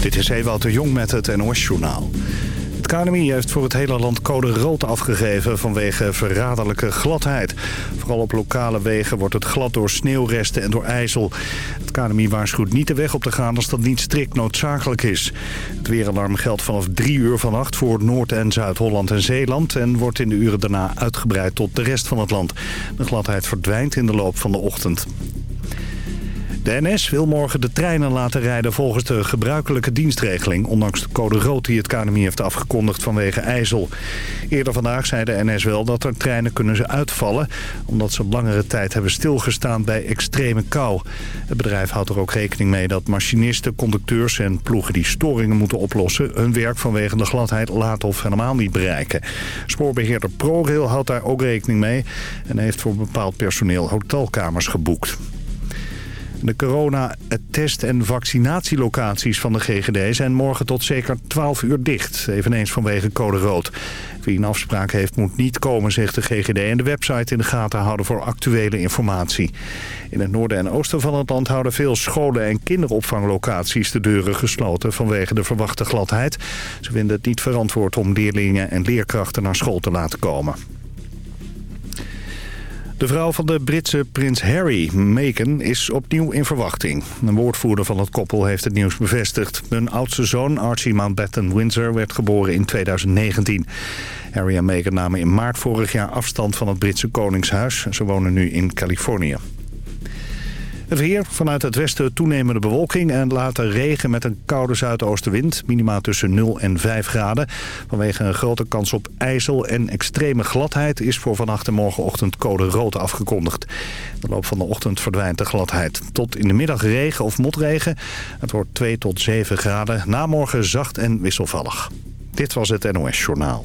Dit is Ewout de Jong met het NOS-journaal. Het KNMI heeft voor het hele land code rood afgegeven vanwege verraderlijke gladheid. Vooral op lokale wegen wordt het glad door sneeuwresten en door ijzel. Het KNMI waarschuwt niet de weg op te gaan als dat niet strikt noodzakelijk is. Het weeralarm geldt vanaf 3 uur vannacht voor Noord- en Zuid-Holland en Zeeland... en wordt in de uren daarna uitgebreid tot de rest van het land. De gladheid verdwijnt in de loop van de ochtend. De NS wil morgen de treinen laten rijden volgens de gebruikelijke dienstregeling... ondanks de code rood die het KNMI heeft afgekondigd vanwege ijzel. Eerder vandaag zei de NS wel dat er treinen kunnen uitvallen... omdat ze langere tijd hebben stilgestaan bij extreme kou. Het bedrijf houdt er ook rekening mee dat machinisten, conducteurs... en ploegen die storingen moeten oplossen... hun werk vanwege de gladheid laat of helemaal niet bereiken. Spoorbeheerder ProRail houdt daar ook rekening mee... en heeft voor bepaald personeel hotelkamers geboekt. De corona-test- en vaccinatielocaties van de GGD zijn morgen tot zeker 12 uur dicht. Eveneens vanwege code rood. Wie een afspraak heeft moet niet komen, zegt de GGD. En de website in de gaten houden voor actuele informatie. In het noorden en oosten van het land houden veel scholen en kinderopvanglocaties de deuren gesloten vanwege de verwachte gladheid. Ze vinden het niet verantwoord om leerlingen en leerkrachten naar school te laten komen. De vrouw van de Britse prins Harry, Meghan, is opnieuw in verwachting. Een woordvoerder van het koppel heeft het nieuws bevestigd. Hun oudste zoon, Archie Mountbatten Windsor, werd geboren in 2019. Harry en Meghan namen in maart vorig jaar afstand van het Britse koningshuis. Ze wonen nu in Californië. Het weer, vanuit het westen toenemende bewolking en later regen met een koude zuidoostenwind. Minima tussen 0 en 5 graden. Vanwege een grote kans op ijzel en extreme gladheid is voor vannacht en morgenochtend code rood afgekondigd. De loop van de ochtend verdwijnt de gladheid. Tot in de middag regen of motregen. Het wordt 2 tot 7 graden. Na morgen zacht en wisselvallig. Dit was het NOS Journaal.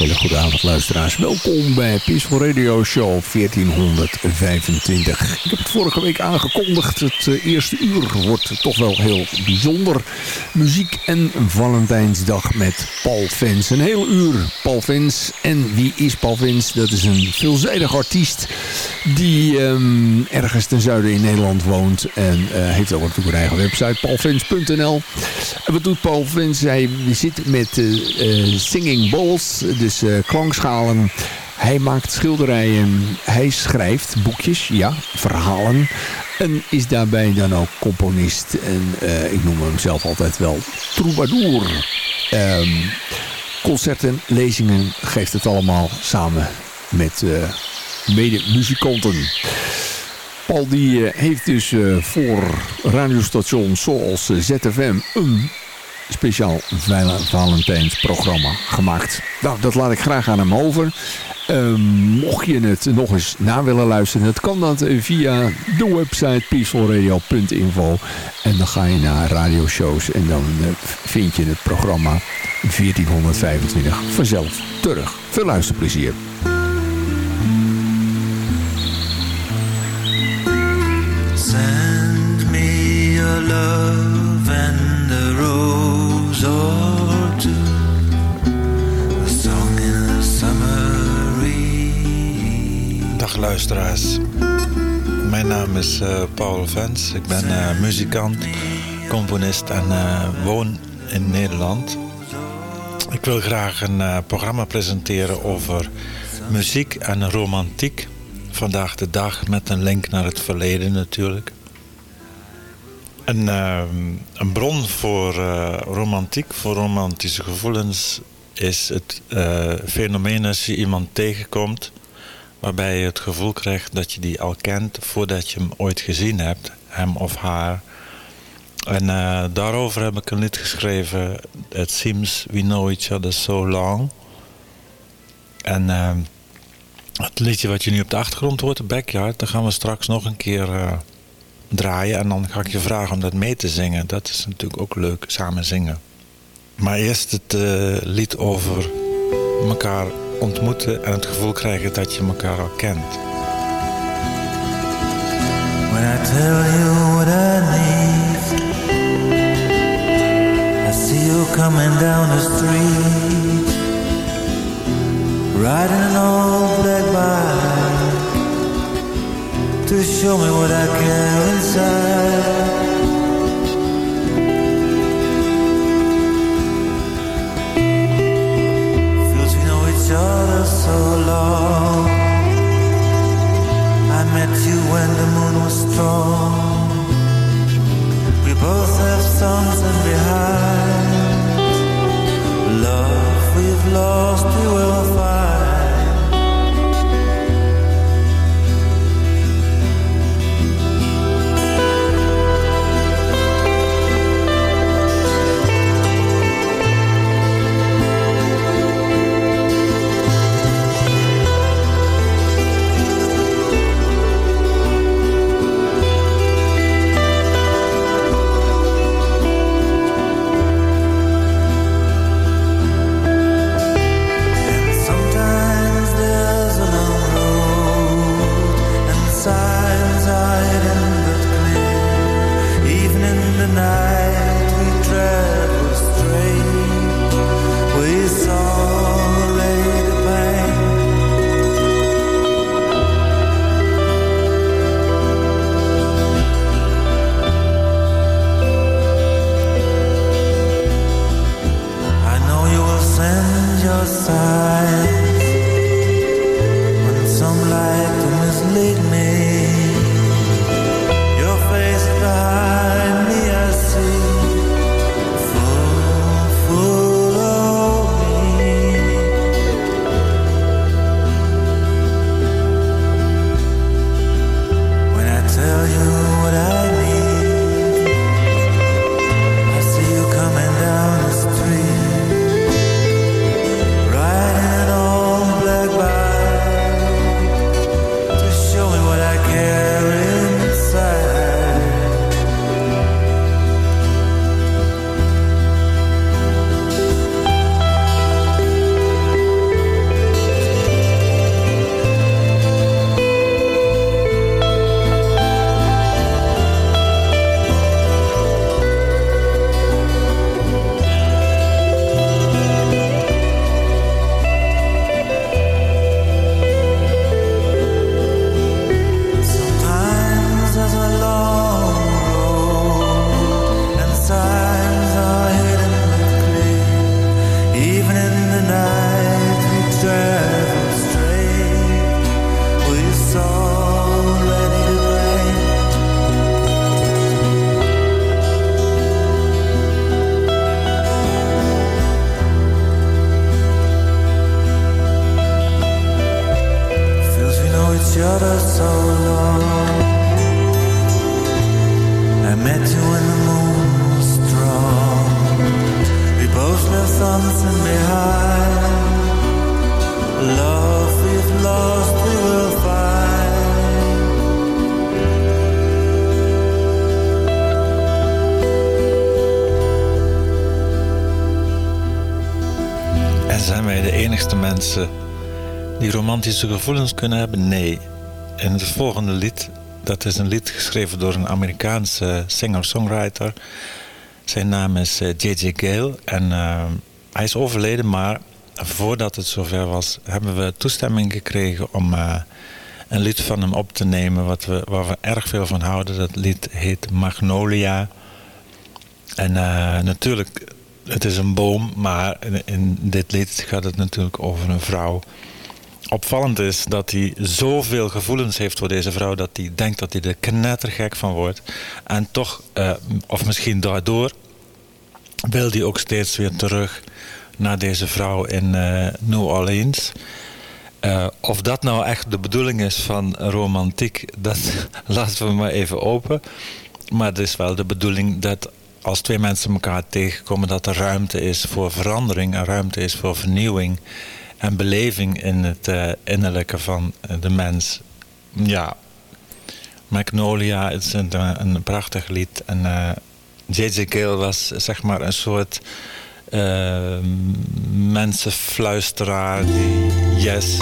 Hele goede avond luisteraars. Welkom bij Peaceful Radio Show 1425. Ik heb het vorige week aangekondigd. Het eh, eerste uur wordt toch wel heel bijzonder. Muziek en Valentijnsdag met Paul Vins. Een heel uur Paul Vins. En wie is Paul Vins? Dat is een veelzijdig artiest die um, ergens ten zuiden in Nederland woont. En uh, heeft ook natuurlijk een eigen website, paulvins.nl. En wat doet Paul Vins? Hij zit met uh, Singing Bowls, dus uh, klankschalen. Hij maakt schilderijen, hij schrijft boekjes, ja, verhalen. En is daarbij dan ook componist. En uh, ik noem hem zelf altijd wel troubadour. Um, concerten, lezingen geeft het allemaal samen met uh, mede-muzikanten. Paul die heeft dus voor radiostations zoals ZFM een speciaal Valentijnsprogramma gemaakt. Nou, dat laat ik graag aan hem over. Uh, mocht je het nog eens na willen luisteren, dat kan dat via de website peacefulradio.info. En dan ga je naar radioshows en dan uh, vind je het programma 1425 vanzelf terug. Veel luisterplezier. Luisteraars. Mijn naam is uh, Paul Vens. Ik ben uh, muzikant, componist en uh, woon in Nederland. Ik wil graag een programma presenteren over muziek en romantiek. Vandaag de dag met een link naar het verleden natuurlijk. Een, een bron voor romantiek, voor romantische gevoelens... is het fenomeen als je iemand tegenkomt... Waarbij je het gevoel krijgt dat je die al kent voordat je hem ooit gezien hebt, hem of haar. En uh, daarover heb ik een lied geschreven. It seems we know each other so long. En uh, het liedje wat je nu op de achtergrond hoort, de Backyard, dat gaan we straks nog een keer uh, draaien. En dan ga ik je vragen om dat mee te zingen. Dat is natuurlijk ook leuk, samen zingen. Maar eerst het lied over elkaar ontmoeten en het gevoel krijgen dat je elkaar al kent. When I tell you what I need, I see you coming down the street, riding an old black bike to show me what I care inside. Strong. We both have something behind. Love we've lost, we will find. Romantische gevoelens kunnen hebben? Nee. En het volgende lied, dat is een lied geschreven door een Amerikaanse singer-songwriter. Zijn naam is J.J. Eh, Gale en uh, hij is overleden, maar voordat het zover was, hebben we toestemming gekregen om uh, een lied van hem op te nemen wat we, waar we erg veel van houden. Dat lied heet Magnolia. En natuurlijk, het is een boom, maar in dit lied gaat het natuurlijk over een vrouw opvallend is dat hij zoveel gevoelens heeft voor deze vrouw... dat hij denkt dat hij er knettergek van wordt. En toch, uh, of misschien daardoor... wil hij ook steeds weer terug naar deze vrouw in uh, New Orleans. Uh, of dat nou echt de bedoeling is van romantiek, dat laten we maar even open. Maar het is wel de bedoeling dat als twee mensen elkaar tegenkomen, dat er ruimte is voor verandering en ruimte is voor vernieuwing en beleving in het uh, innerlijke van de mens. Ja, Magnolia is een, een prachtig lied. En J.J. Gale was zeg maar een soort mensenfluisteraar die yes,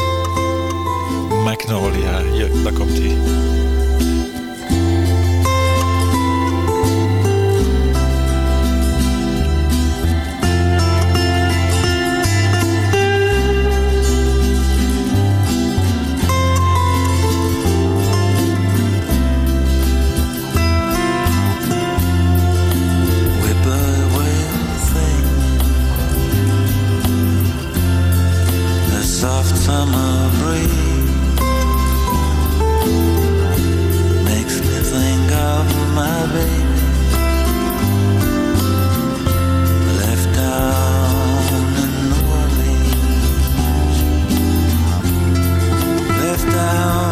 Magnolia, daar komt hij. summer breeze makes me think of my baby. Left in left down.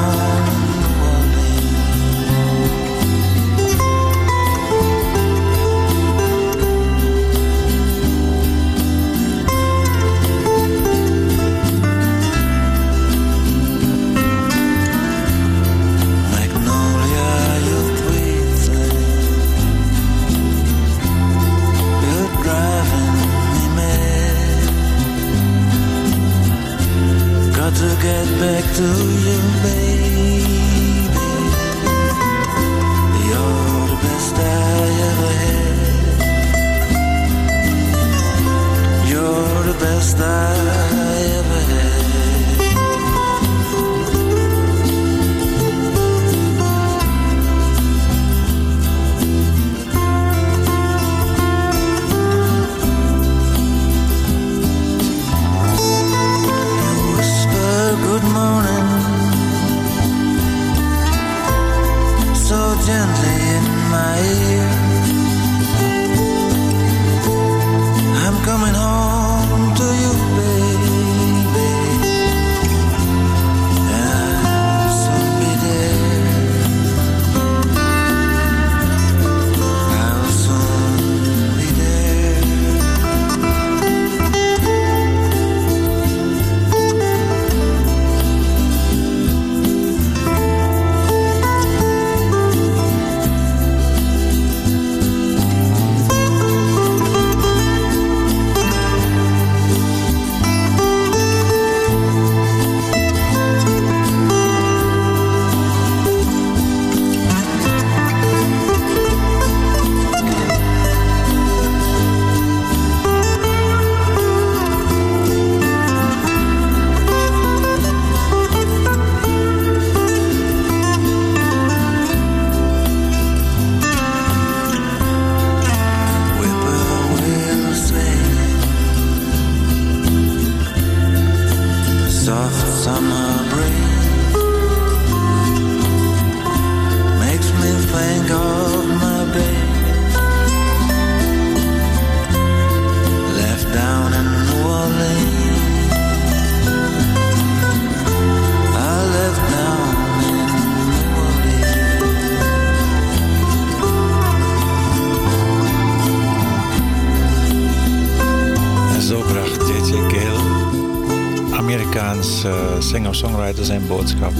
Zijn boodschap.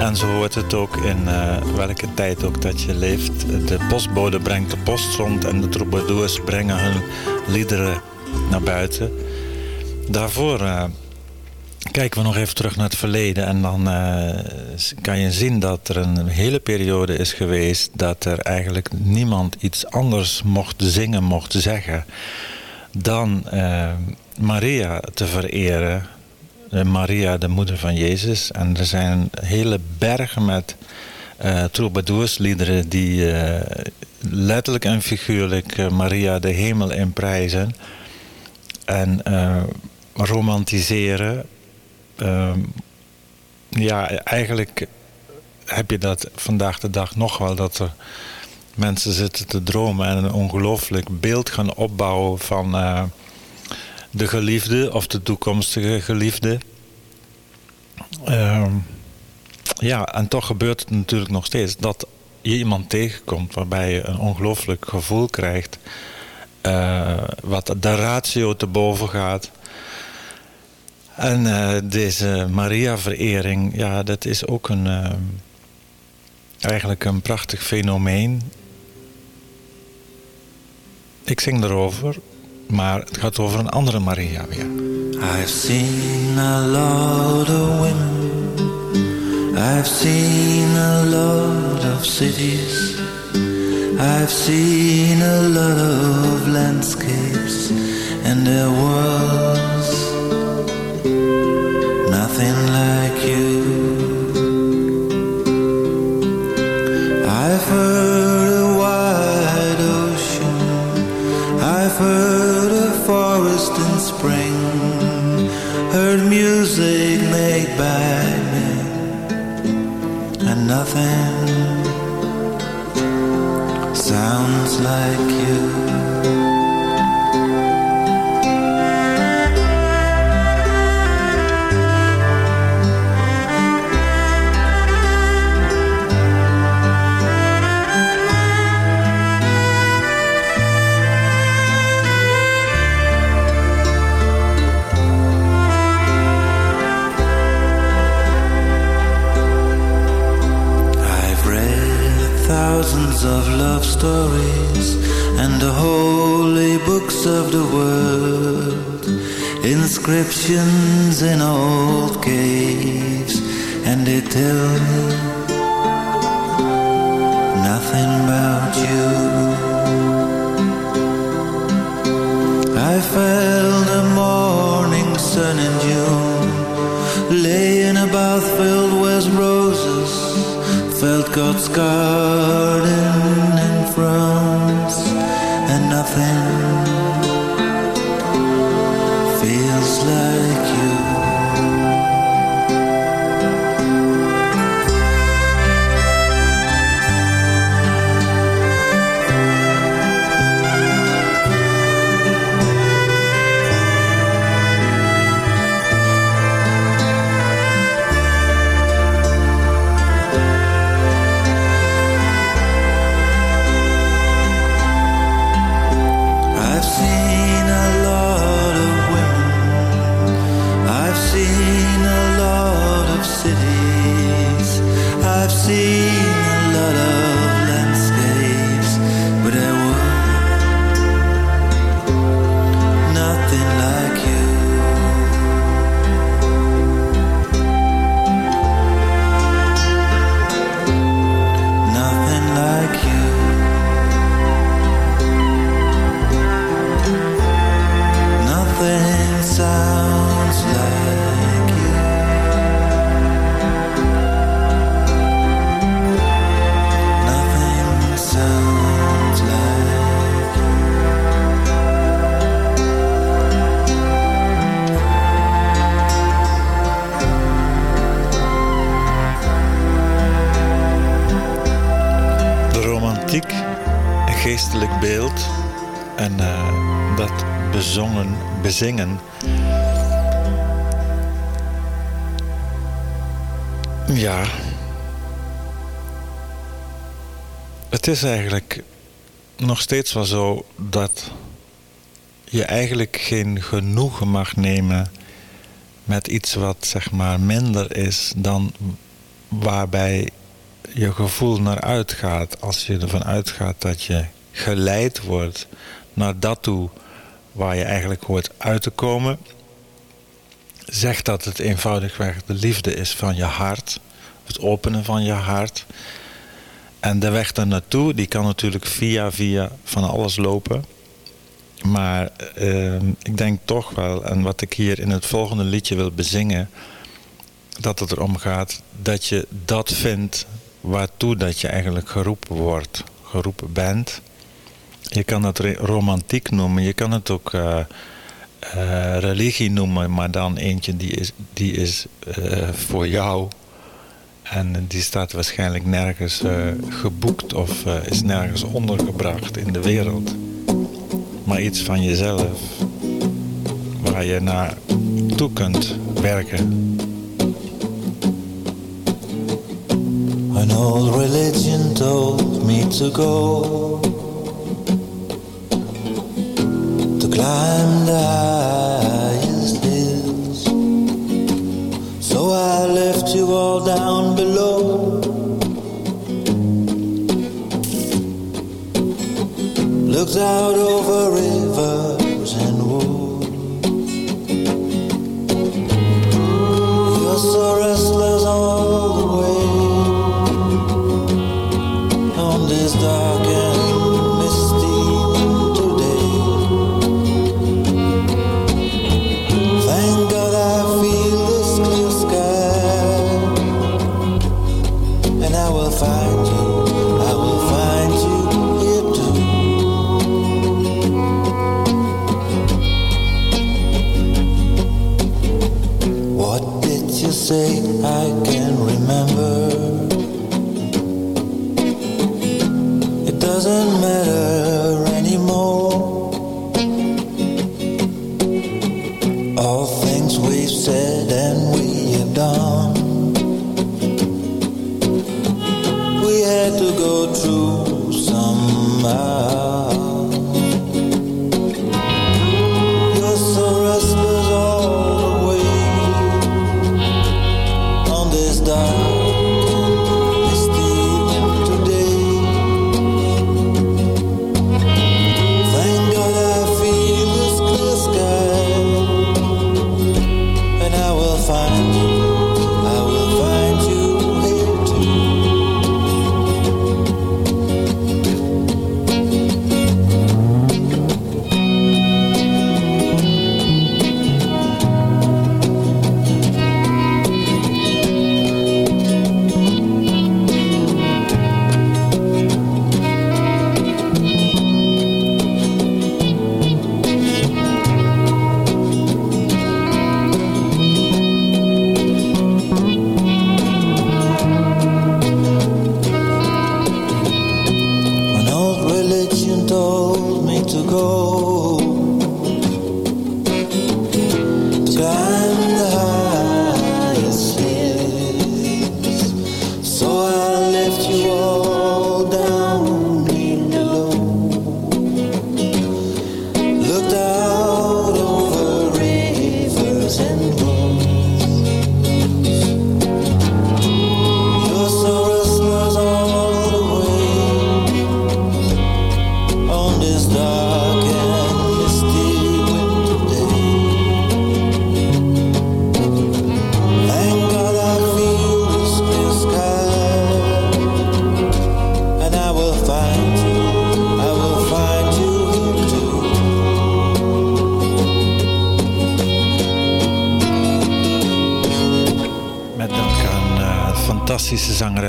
En zo hoort het ook in uh, welke tijd ook dat je leeft. De postbode brengt de post rond en de troubadours brengen hun liederen naar buiten. Daarvoor uh, kijken we nog even terug naar het verleden. En dan uh, kan je zien dat er een hele periode is geweest... dat er eigenlijk niemand iets anders mocht zingen, mocht zeggen... dan Maria te vereren Maria, de moeder van Jezus. En er zijn hele bergen met uh, troubadoursliederen die uh, letterlijk en figuurlijk Maria de hemel in prijzen. En romantiseren. Ehm, ja, eigenlijk heb je dat vandaag de dag nog wel. Dat er mensen zitten te dromen en een ongelooflijk beeld gaan opbouwen van de geliefde of de toekomstige geliefde. Ehm, ja, en toch gebeurt het natuurlijk nog steeds dat je iemand tegenkomt waarbij je een ongelooflijk gevoel krijgt. eh, wat de ratio te boven gaat. En eh, deze Maria-verering, ja, dat is ook een, eh, eigenlijk een prachtig fenomeen. Ik zing erover, maar het gaat over een andere Maria weer. I've seen a lot of women. I've seen a lot of cities. I've seen a lot of landscapes, and there was nothing like you. By me. And nothing sounds like you. Stories and the holy books of the world, inscriptions in old caves, and they tell nothing about you. I felt the morning sun in June, laying bath filled with roses, felt God's garden Ja. Het is eigenlijk nog steeds wel zo dat je eigenlijk geen genoegen mag nemen met iets wat zeg maar minder is dan waarbij je gevoel naar uitgaat. Als je ervan uitgaat dat je geleid wordt naar dat toe waar je eigenlijk hoort uit te komen. Zeg dat het eenvoudigweg de liefde is van je hart. Het openen van je hart. En de weg daar naartoe, die kan natuurlijk via via van alles lopen. Maar eh, ik denk toch wel, en wat ik hier in het volgende liedje wil bezingen, dat het erom gaat dat je dat vindt waartoe dat je eigenlijk geroepen wordt, geroepen bent. Je kan het romantiek noemen, je kan het ook eh, eh, religie noemen, maar dan eentje die is, die is eh, voor jou. En die staat waarschijnlijk nergens geboekt of is nergens ondergebracht in de wereld. Maar iets van jezelf, waar je naar toe kunt werken. Old religion told me to go climb the highest hills. So I left you all down below. Looked out over rivers and woods. You're so restless all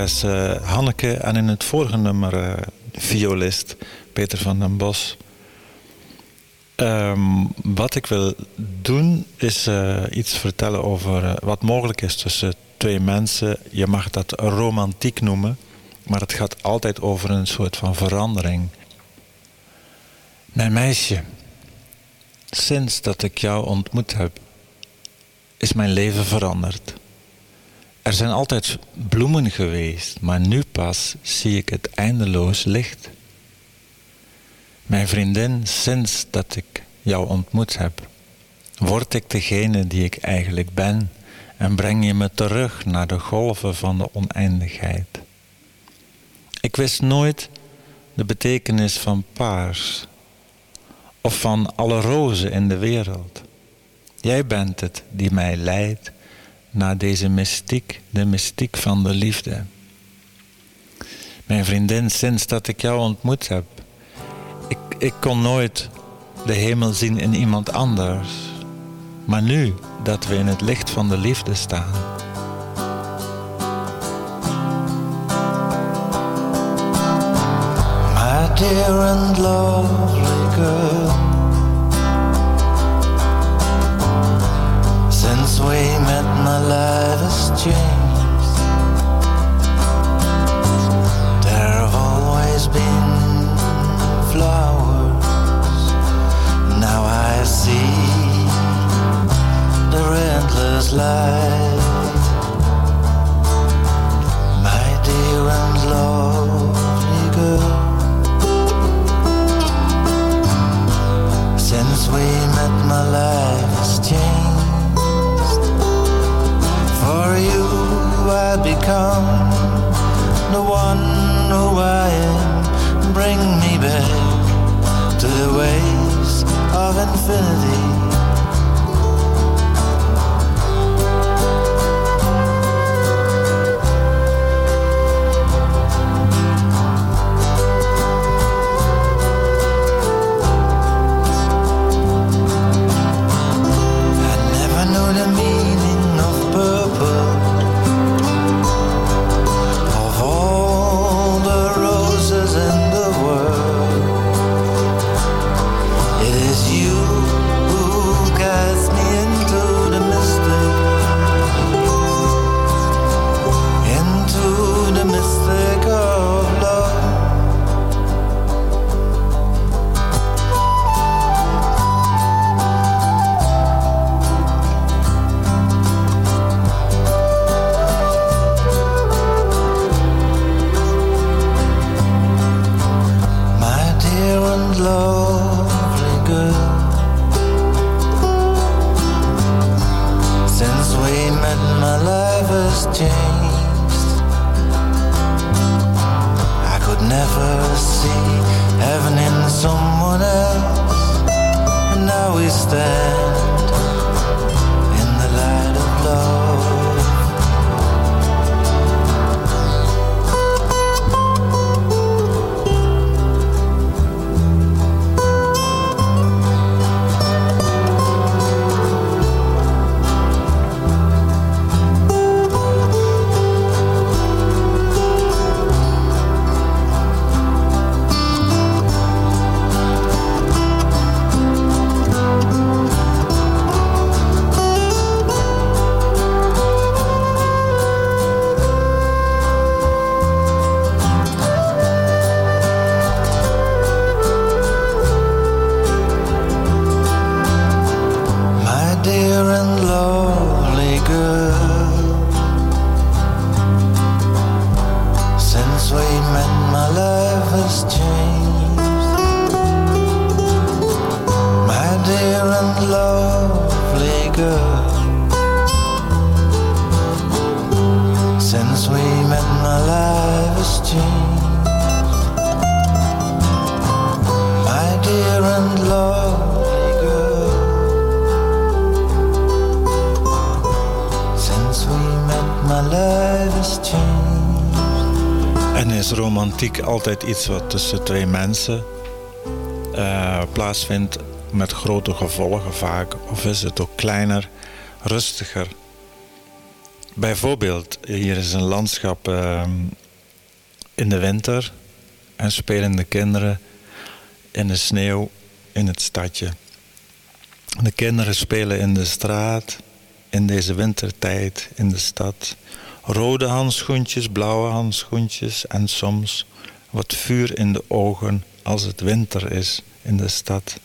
eh, Hanneke en in het vorige nummer eh, violist Peter van den Bos. Ehm, wat ik wil doen is eh, iets vertellen over wat mogelijk is tussen twee mensen. Je mag dat romantiek noemen, maar het gaat altijd over een soort van verandering. Mijn meisje, sinds dat ik jou ontmoet heb, is mijn leven veranderd. Er zijn altijd bloemen geweest, maar nu pas zie ik het eindeloos licht. Mijn vriendin, sinds dat ik jou ontmoet heb, word ik degene die ik eigenlijk ben en breng je me terug naar de golven van de oneindigheid. Ik wist nooit de betekenis van paars of van alle rozen in de wereld. Jij bent het die mij leidt naar deze mystiek, de mystiek van de liefde. Mijn vriendin, sinds dat ik jou ontmoet heb, ik, ik kon nooit de hemel zien in iemand anders. Maar nu dat we in het licht van de liefde staan, dear and lovely. Since we changed. There have always been flowers. Now I see the endless light. become the one who I am. Bring me back to the ways of infinity. Altijd iets wat tussen twee mensen eh, plaatsvindt met grote gevolgen vaak? Of is het ook kleiner, rustiger? Bijvoorbeeld, hier is een landschap eh, in de winter en spelen de kinderen in de sneeuw in het stadje. De kinderen spelen in de straat in deze wintertijd in de stad. Rode handschoentjes, blauwe handschoentjes en soms wat vuur in de ogen als het winter is in de stad.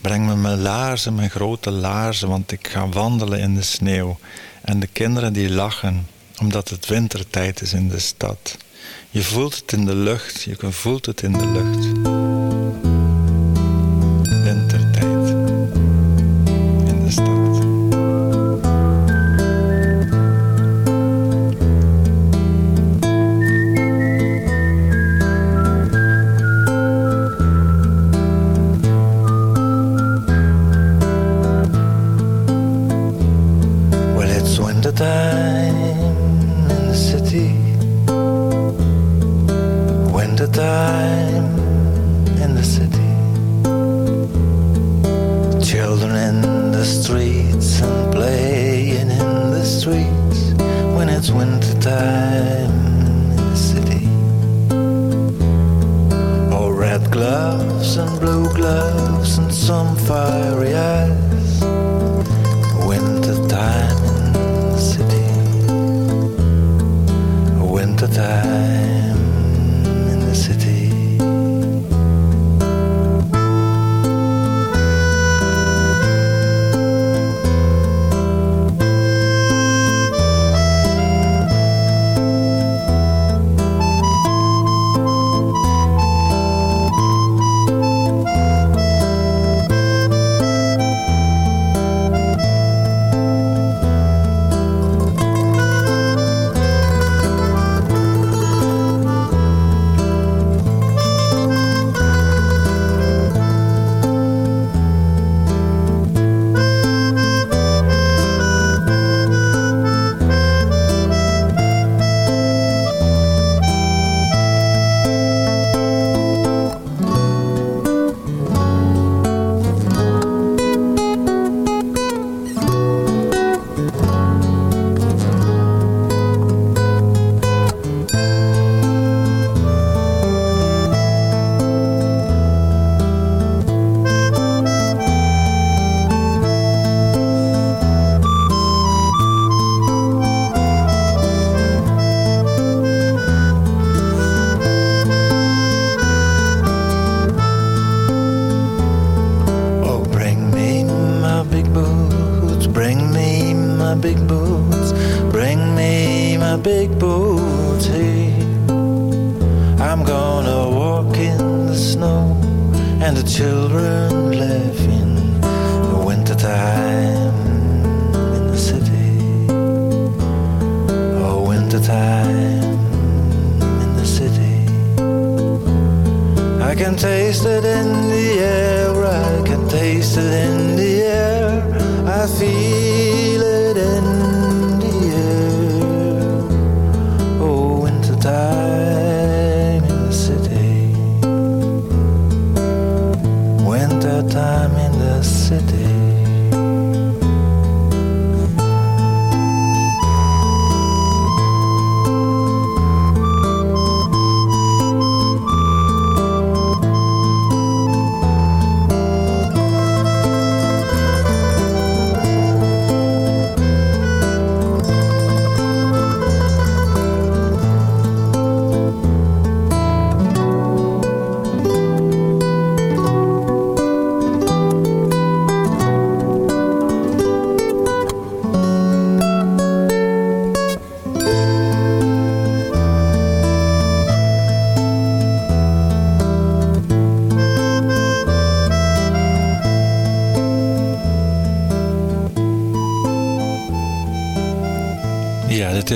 Breng me mijn laarzen, mijn grote laarzen, want ik ga wandelen in de sneeuw. En de kinderen die lachen, omdat het wintertijd is in de stad. Je voelt het in de lucht, je voelt het in de lucht.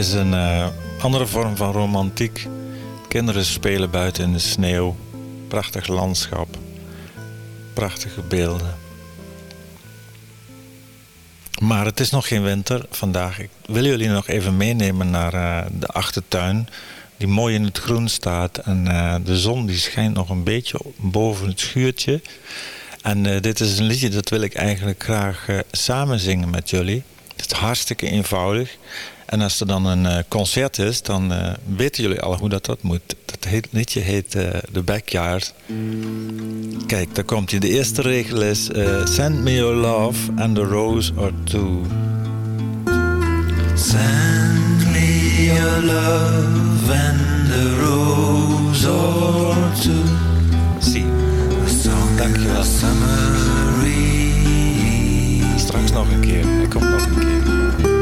Is een eh, andere vorm van romantiek. Kinderen spelen buiten in de sneeuw. Prachtig landschap. Prachtige beelden. Maar het is nog geen winter vandaag. Ik wil jullie nog even meenemen naar eh, de achtertuin. Die mooi in het groen staat. En eh, de zon die schijnt nog een beetje boven het schuurtje. En dit is een liedje dat wil ik eigenlijk graag samen zingen met jullie. Het is hartstikke eenvoudig. En als er dan een eh, concert is, dan eh, weten jullie al hoe dat, dat moet. Dat heet, liedje heet eh, The Backyard. Kijk, daar komt hij. De eerste regel is... Send me your love and a rose or two. Send me your love and a rose or two. Zie, Dankjewel. straks nog een keer. Hij komt nog een keer.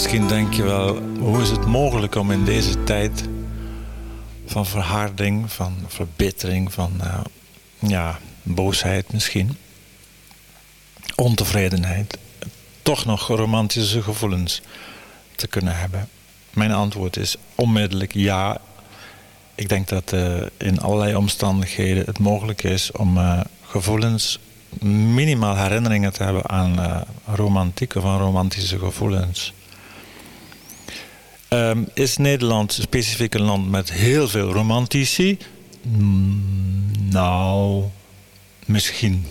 misschien denk je wel, hoe is het mogelijk om in deze tijd van verharding, van verbittering, van uh, ja, boosheid misschien, ontevredenheid, toch nog romantische gevoelens te kunnen hebben? Mijn antwoord is onmiddellijk ja. Ik denk dat uh, in allerlei omstandigheden het mogelijk is om uh, gevoelens, minimaal herinneringen te hebben aan romantiek of aan romantische gevoelens. Um, is Nederland specifiek een land met heel veel romantici? Mm, nou, misschien.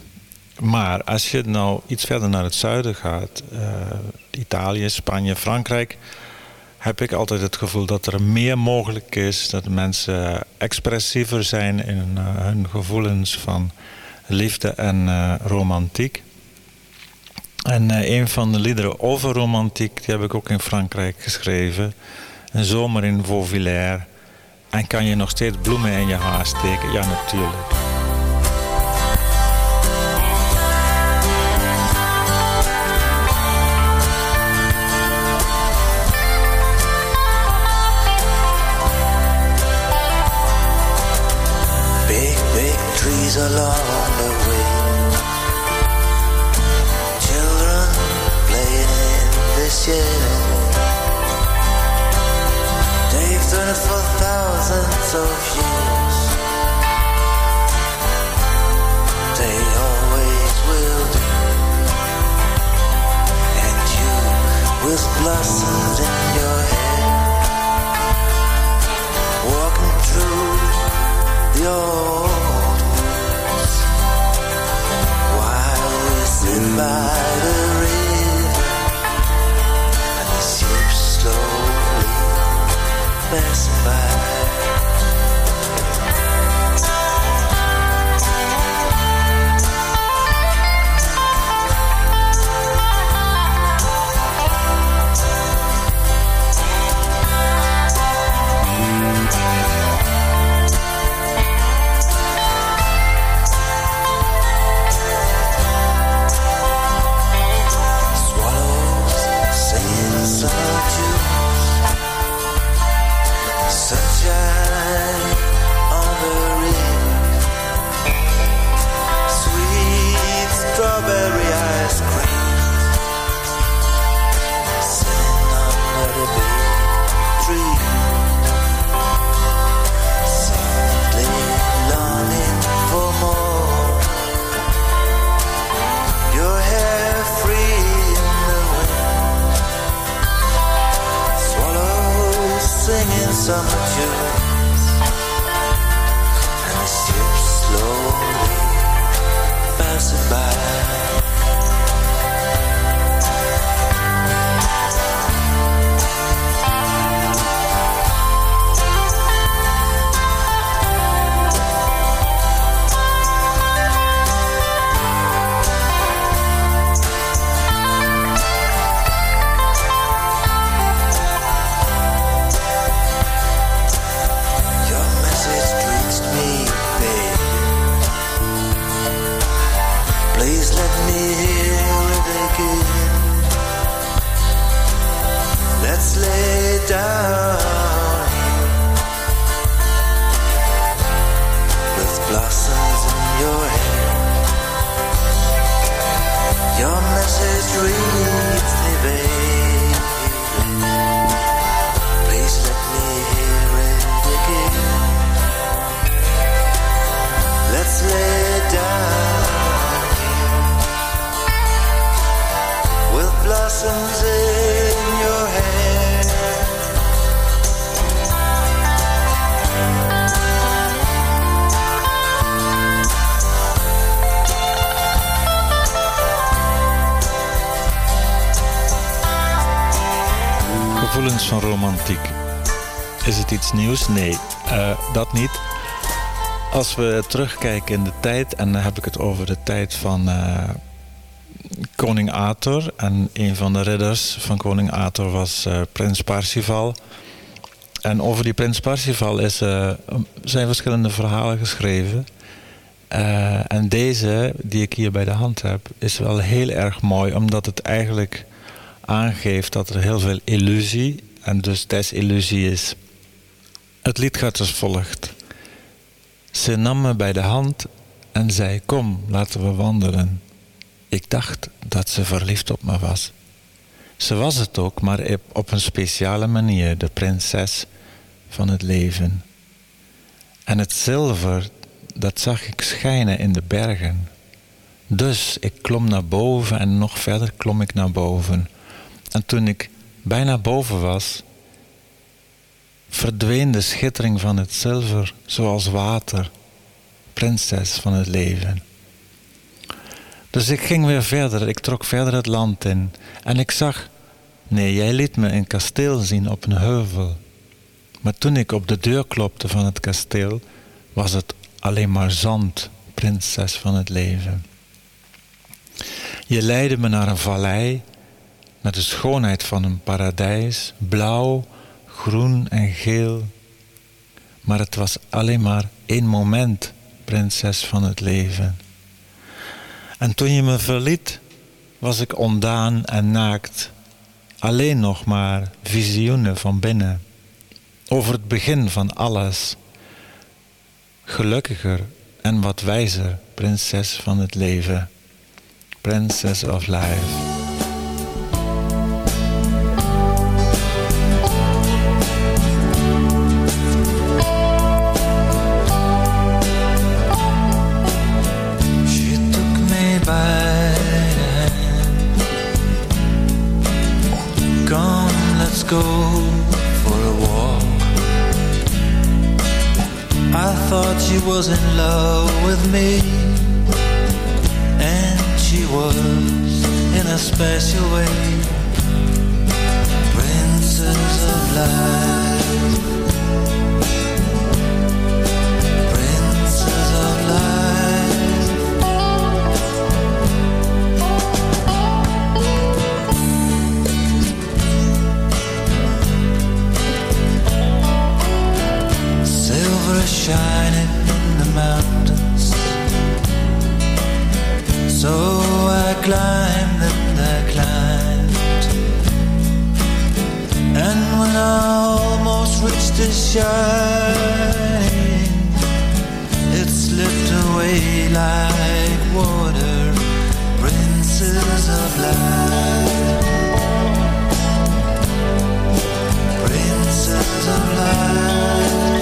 Maar als je nou iets verder naar het zuiden gaat, uh, Italië, Spanje, Frankrijk, heb ik altijd het gevoel dat er meer mogelijk is. Dat mensen expressiever zijn in uh, hun gevoelens van liefde en uh, romantiek. En uh, een van de liederen over romantiek, die heb ik ook in Frankrijk geschreven. Een zomer in Vauvillers. En kan je nog steeds bloemen in je haar steken? Ja, natuurlijk. Big, big trees along the blossoms in your walking through the old while we by the river. And the slowly summer tune Please let me hear it again. Let's lay down Gevoelens van romantiek. Is het iets nieuws? Nee, uh, dat niet. Als we terugkijken in de tijd, en dan heb ik het over de tijd van uh, koning Arthur. En een van de ridders van koning Arthur was uh, prins Parsifal. En over die prins Parsifal is, zijn verschillende verhalen geschreven. en deze, die ik hier bij de hand heb, is wel heel erg mooi, omdat het eigenlijk aangeeft dat er heel veel illusie en dus desillusie is. Het lied gaat als volgt. Ze nam me bij de hand en zei: Kom, laten we wandelen. Ik dacht dat ze verliefd op me was. Ze was het ook, maar op een speciale manier, de prinses van het leven. En het zilver, dat zag ik schijnen in de bergen. Dus ik klom naar boven en nog verder klom ik naar boven. En toen ik bijna boven was, verdween de schittering van het zilver zoals water, prinses van het leven. Dus ik ging weer verder, ik trok verder het land in en ik zag, nee, jij liet me een kasteel zien op een heuvel. Maar toen ik op de deur klopte van het kasteel, was het alleen maar zand, prinses van het leven. Je leidde me naar een vallei, naar de schoonheid van een paradijs, blauw, groen en geel. Maar het was alleen maar één moment, prinses van het leven. En toen je me verliet, was ik ondaan en naakt, alleen nog maar visioenen van binnen, over het begin van alles. Gelukkiger en wat wijzer, prinses van het leven, princess of life. Was in love with me, and she was in a special way. Princess of life, princess of life. Silver shining mountains. So I climbed and I climbed. And when I almost reached the shining, it slipped away like water. Princess of light. Princess of light.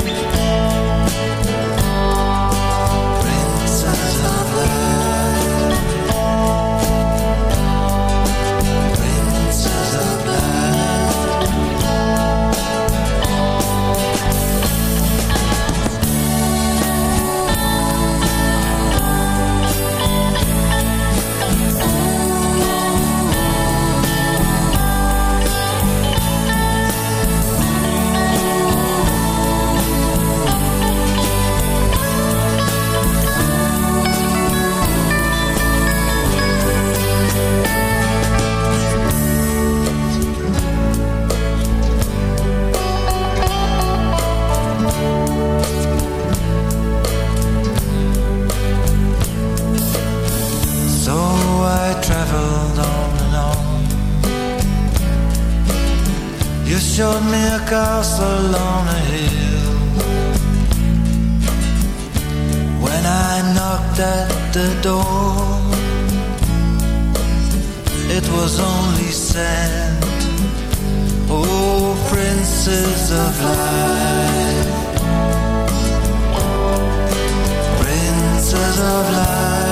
Showed me a castle on a hill. When I knocked at the door, it was only sand. Oh, princess of life, princess of life.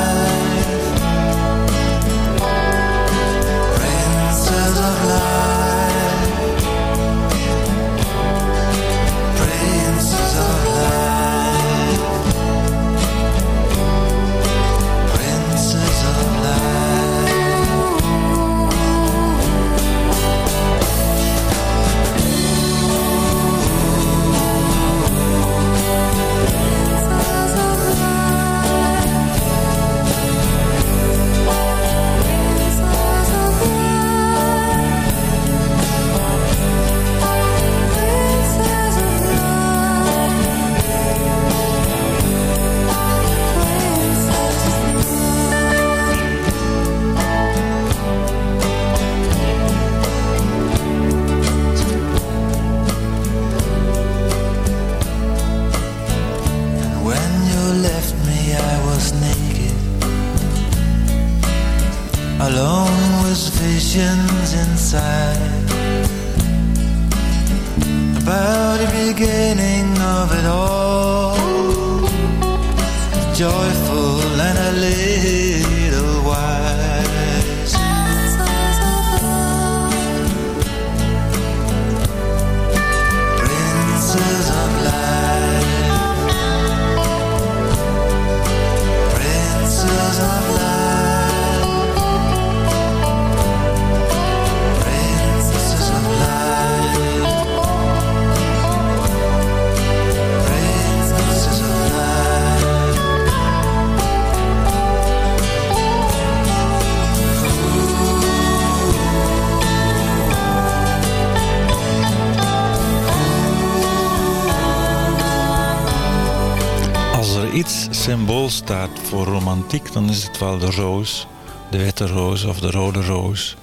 Dan is het wel de roos. De witte roos of de rode roos.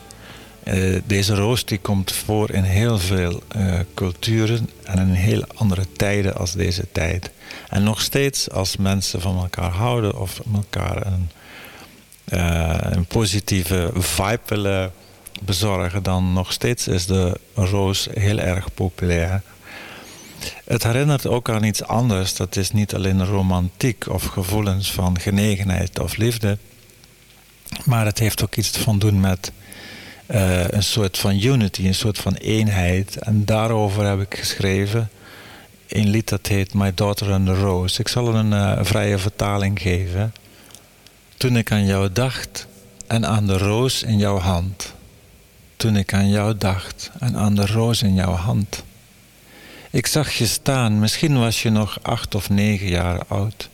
Eh, deze roos die komt voor in heel veel eh, culturen en in heel andere tijden als deze tijd. En nog steeds als mensen van elkaar houden of elkaar een, eh, een positieve vibe willen bezorgen, dan nog steeds is de roos heel erg populair. Het herinnert ook aan iets anders. Dat is niet alleen romantiek of gevoelens van genegenheid of liefde. Maar het heeft ook iets van doen met eh, een soort van unity, een soort van eenheid. En daarover heb ik geschreven een lied dat heet My Daughter and the Rose. Ik zal een eh, vrije vertaling geven. Toen ik aan jou dacht en aan de roos in jouw hand. Toen ik aan jou dacht en aan de roos in jouw hand. Ik zag je staan, misschien was je nog acht of negen jaar oud.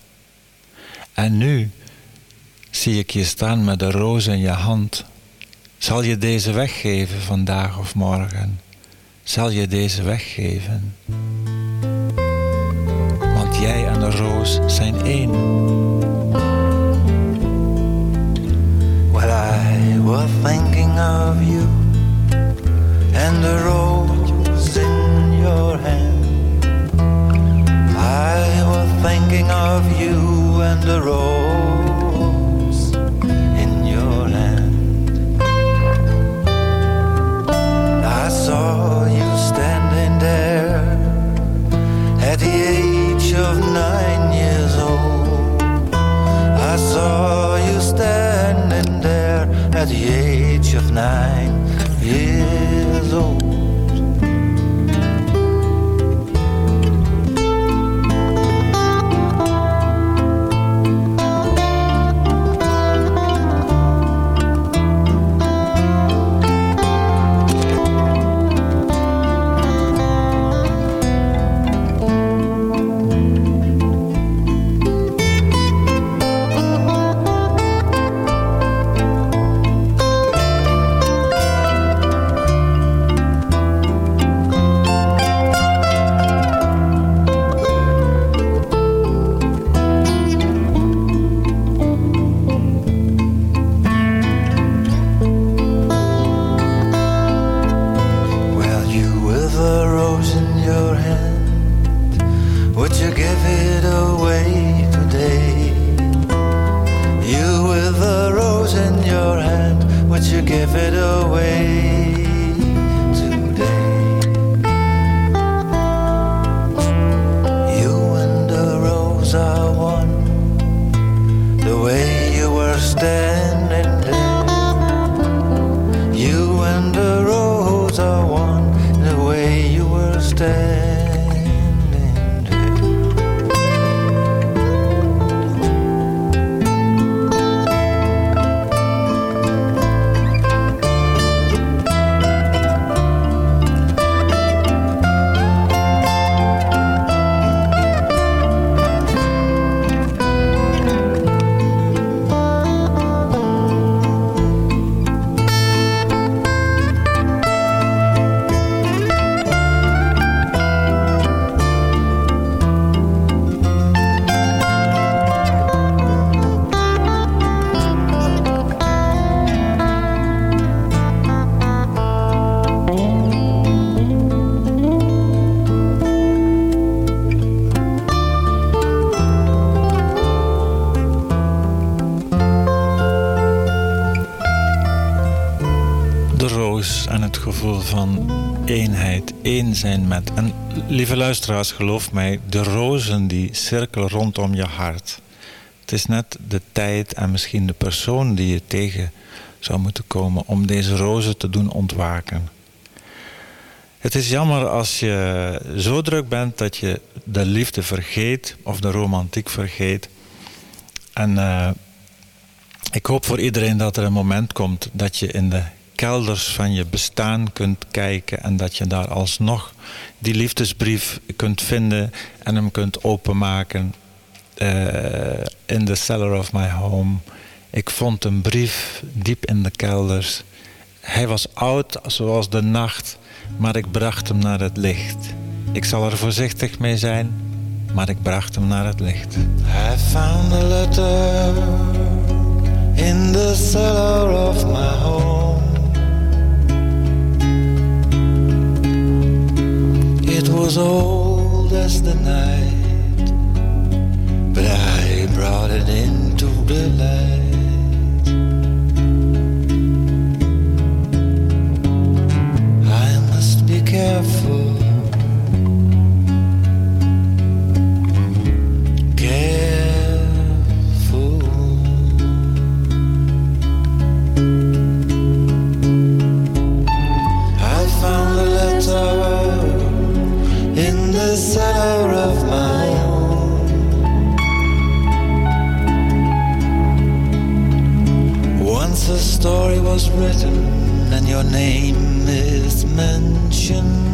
En nu zie ik je staan met de roos in je hand. Zal je deze weggeven vandaag of morgen? Zal je deze weggeven? Want jij en de roos zijn één. Well, I was thinking of you and the rose in your hand. I was thinking of you and the rose in your hand. I saw you standing there at the age of nine years old. I saw you standing there at the age of nine van eenheid, één zijn met. En lieve luisteraars, geloof mij, de rozen die cirkelen rondom je hart. Het is net de tijd en misschien de persoon die je tegen zou moeten komen om deze rozen te doen ontwaken. Het is jammer als je zo druk bent dat je de liefde vergeet of de romantiek vergeet. En uh, ik hoop voor iedereen dat er een moment komt dat je in de kelders van je bestaan kunt kijken en dat je daar alsnog die liefdesbrief kunt vinden en hem kunt openmaken uh, in the cellar of my home. Ik vond een brief diep in de kelders. Hij was oud zoals de nacht, maar ik bracht hem naar het licht. Ik zal er voorzichtig mee zijn, maar ik bracht hem naar het licht. I found a letter in the cellar of my home. It was old as the night, but I brought it into the light. I must be careful. Written, and your name is mentioned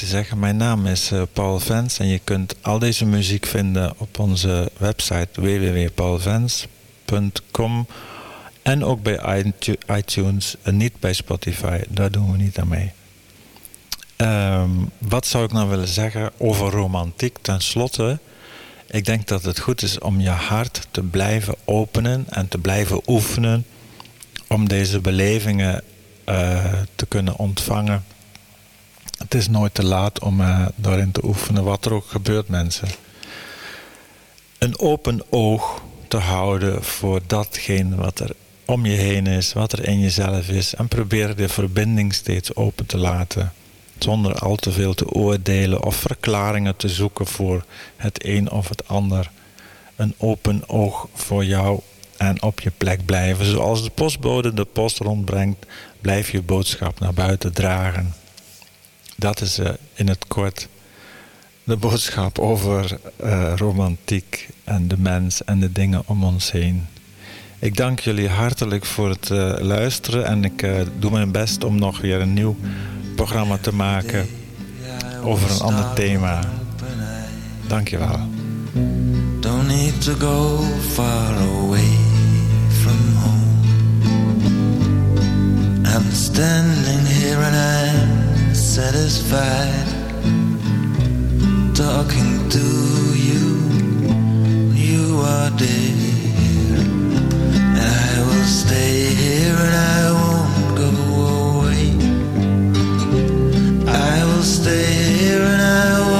te zeggen, mijn naam is uh, Paul Vens en je kunt al deze muziek vinden op onze website www.paulvens.com en ook bij iTunes en niet bij Spotify. Daar doen we niet aan mee. Um, wat zou ik nou willen zeggen over romantiek? Ten slotte, ik denk dat het goed is om je hart te blijven openen en te blijven oefenen om deze belevingen uh, te kunnen ontvangen. Het is nooit te laat om uh, daarin te oefenen, wat er ook gebeurt, mensen. Een open oog te houden voor datgene wat er om je heen is, wat er in jezelf is. En probeer de verbinding steeds open te laten. Zonder al te veel te oordelen of verklaringen te zoeken voor het een of het ander. Een open oog voor jou en op je plek blijven. Zoals de postbode de post rondbrengt, blijf je boodschap naar buiten dragen. Dat is uh, in het kort de boodschap over uh, romantiek en de mens en de dingen om ons heen. Ik dank jullie hartelijk voor het uh, luisteren en ik doe mijn best om nog weer een nieuw programma te maken over een ander thema. Dankjewel. Don't need to go far away from home. I'm standing here and satisfied talking to you. You are dear, and I will stay here and I won't go away. I will stay here and I won't